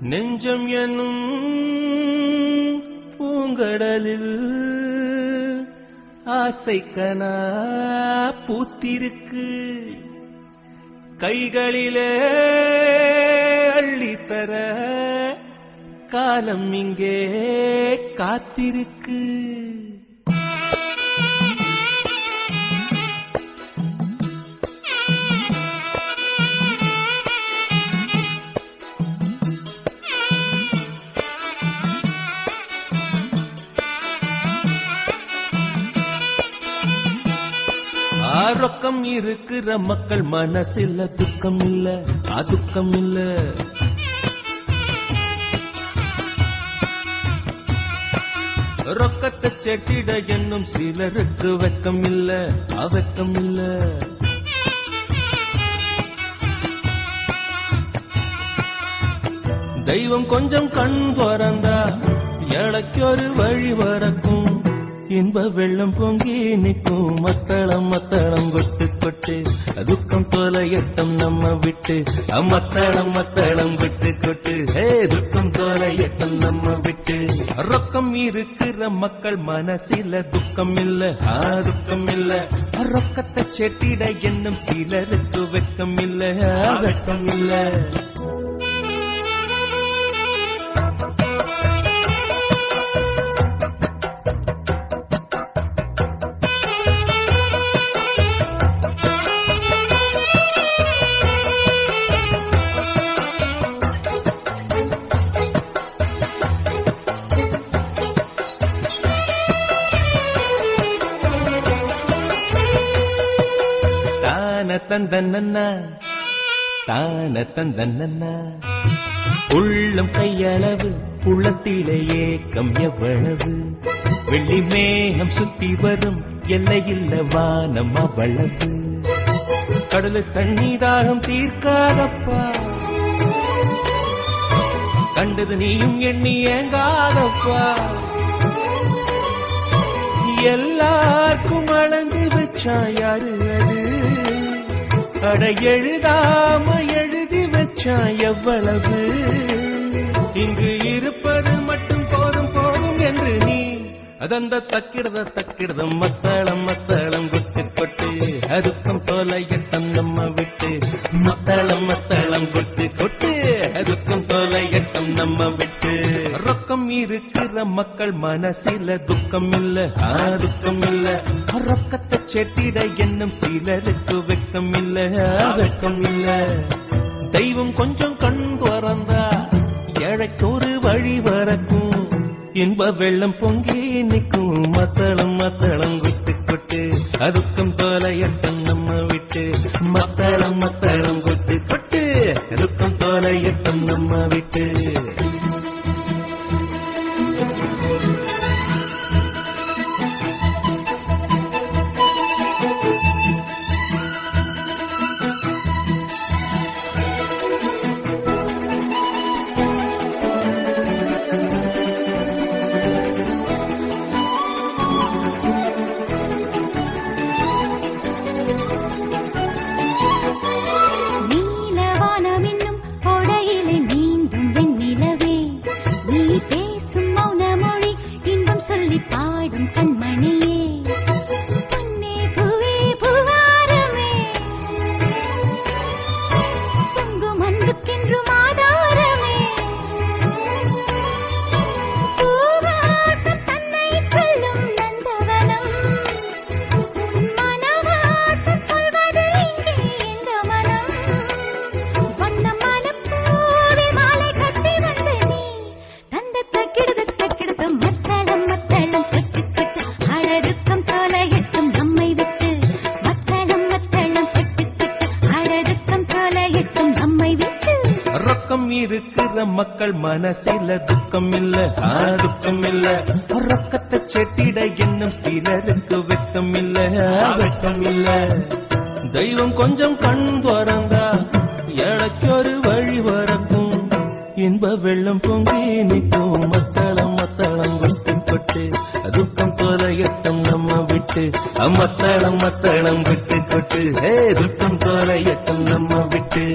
நெஞ்சம் என்னும் பூங்கடலில் ஆசைக்கனா பூத்திருக்கு. கைகளிலே அள்ளித்தர காலம் இங்கே காத்திருக்கு. ஆரோக்கம் இருக்கிற மக்கள் மனசில்ல துக்கம் இல்ல அதுக்கம் இல்ல. ரொக்கத்தை செட்டிட என்னும் சிலருக்கு வெக்கம் இல்ல அவக்கம் இல்ல. தெய்வம் கொஞ்சம் கண் திறந்தா எனக்கு ஒரு வழி வரக்கும் இன்ப வெள்ளம் பொங்கி நிற்கும். மத்தளம் மத்தளம் கொட்டு கொட்டு துக்கம் தொலையட்டம் நம்ம விட்டு. அம்மத்தளம் மத்தளம் கொட்டு கொட்டு. ஹே துக்கம் தொலையட்டம் நம்ம விட்டு. ரொக்கம் இருக்கிற மக்கள் மனசில துக்கம் இல்ல. ஆ துக்கம் இல்ல. ரொக்கத்தை செட்டிட என்னும் சிலருக்கு வெக்கம் இல்ல. வெக்கம் இல்ல. தான தந்தன்ன தான தந்தன்ன உள்ளம் கையளவு உள்ளத்திலே ஏக்கம் எவ்வளவு? வெள்ளி மேகம் சுத்தி வரும் எல்லையில்ல வானம் அவ்வளவு. கடலு தண்ணி தாகம் தீர்க்காதப்பா. கண்டது நீயும் எண்ணி ஏங்காதப்பா. எல்லாருக்கும் அளந்து வச்சா யாரு அது? அட எழுதாம எழுதி வச்சா எவ்வளவு? இங்கு இருப்பது மட்டும் போதும் போதும் என்று நீ. அதந்த தக்கிடத தக்கிடதம் மத்தளம் மத்தளம் கொட்டு கொட்டு அதுக்கும் தொலையட்டம் நம்ம விட்டு. மத்தளம் மத்தளம் கொட்டு கொட்டு அதுக்கும் தொலையட்டம் நம்ம விட்டு. ரொக்கம் இருக்கிற மக்கள் மனசில துக்கம் இல்ல. துக்கம் இல்ல. ரொக்கத்தை செட்டிட என்னும் சிலருக்கு வெக்கம் இல்ல. வெக்கம் இல்ல. தெய்வம் கொஞ்சம் கண் துறந்தா ஏழைக்கு ஒரு வழி வரக்கும். இன்ப வெள்ளம் பொங்கி நிற்கும். மத்தளம் மத்தளம் கொட்டு கொட்டு அதுக்கும் தோலையட்டம் நம்ம விட்டு. மத்தளம் மத்தளம் கொட்டு கொட்டு அதுக்கும் தோலையட்டம் நம்ம விட்டு. சொல்லி பாடும் கண்மணியே. இருக்கிற மக்கள் மனசில துக்கம் இல்ல. துக்கம் இல்ல. ரொக்கத்தை செட்டிட என்னும் சிலருக்கு வெக்கம் இல்ல. ஆ, இல்ல. தெய்வம் கொஞ்சம் கண் துறந்தா எனக்கு ஒரு வழி வரக்கும் இன்ப வெள்ளம் பொங்கி நிற்கும். மத்தளம் மத்தளம் கொட்டு கொட்டு துக்கம் தொலையட்டம் நம்ம விட்டு. அம்மத்தளம் மத்தளம் விட்டு கொட்டு ஏ துக்கம் தொலையட்டம் நம்ம விட்டு.